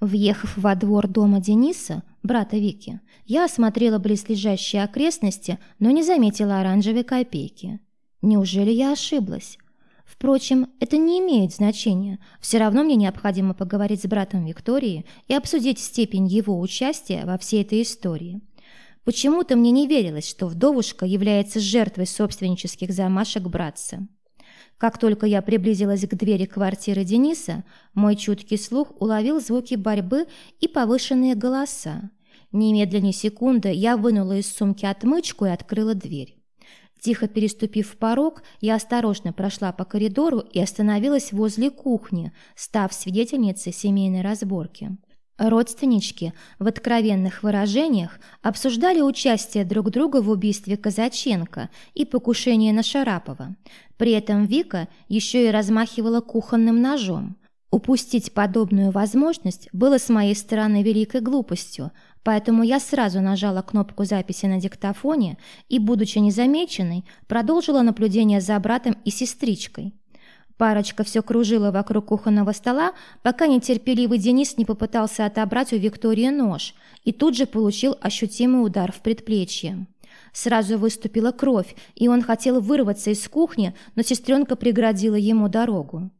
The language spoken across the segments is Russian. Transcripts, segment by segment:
Въехав во двор дома Дениса, брата Вики, я осмотрела близлежащие окрестности, но не заметила оранжевой копейки. Неужели я ошиблась? Впрочем, это не имеет значения. Все равно мне необходимо поговорить с братом Виктории и обсудить степень его участия во всей этой истории. Почему-то мне не верилось, что вдовушка является жертвой собственнических замашек братца. Как только я приблизилась к двери квартиры Дениса, мой чуткий слух уловил звуки борьбы и повышенные голоса. Немедленно секунды я вынула из сумки отмычку и открыла дверь. Тихо переступив порог, я осторожно прошла по коридору и остановилась возле кухни, став свидетельницей семейной разборки. Родственнички в откровенных выражениях обсуждали участие друг друга в убийстве Казаченко и покушении на Шарапова. При этом Вика еще и размахивала кухонным ножом. Упустить подобную возможность было с моей стороны великой глупостью, поэтому я сразу нажала кнопку записи на диктофоне и, будучи незамеченной, продолжила наблюдение за братом и сестричкой. Парочка все кружила вокруг кухонного стола, пока нетерпеливый Денис не попытался отобрать у Виктории нож и тут же получил ощутимый удар в предплечье. Сразу выступила кровь, и он хотел вырваться из кухни, но сестренка преградила ему дорогу.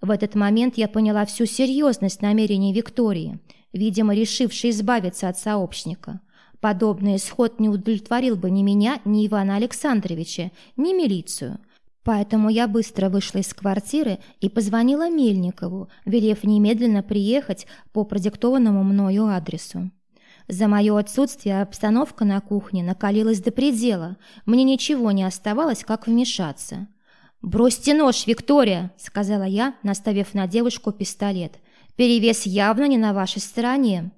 В этот момент я поняла всю серьезность намерений Виктории, видимо, решившей избавиться от сообщника. Подобный исход не удовлетворил бы ни меня, ни Ивана Александровича, ни милицию – Поэтому я быстро вышла из квартиры и позвонила Мельникову, велев немедленно приехать по продиктованному мною адресу. За мое отсутствие обстановка на кухне накалилась до предела. Мне ничего не оставалось, как вмешаться. «Бросьте нож, Виктория!» — сказала я, наставив на девушку пистолет. «Перевес явно не на вашей стороне».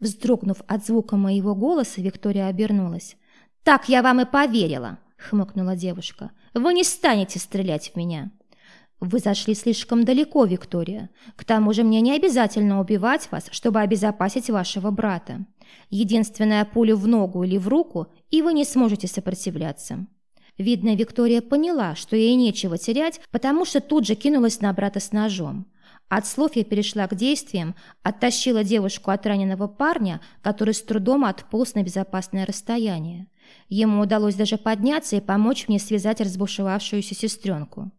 Вздрогнув от звука моего голоса, Виктория обернулась. «Так я вам и поверила!» — хмыкнула девушка. Вы не станете стрелять в меня. Вы зашли слишком далеко, Виктория. К тому же мне не обязательно убивать вас, чтобы обезопасить вашего брата. Единственная пуля в ногу или в руку, и вы не сможете сопротивляться. Видно, Виктория поняла, что ей нечего терять, потому что тут же кинулась на брата с ножом. От слов я перешла к действиям, оттащила девушку от раненого парня, который с трудом отполз на безопасное расстояние. Ему удалось даже подняться и помочь мне связать разбушевавшуюся сестренку.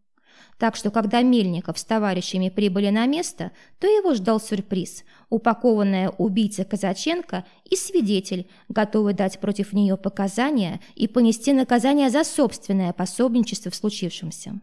Так что, когда Мельников с товарищами прибыли на место, то его ждал сюрприз – упакованная убийца Казаченко и свидетель, готовый дать против нее показания и понести наказание за собственное пособничество в случившемся.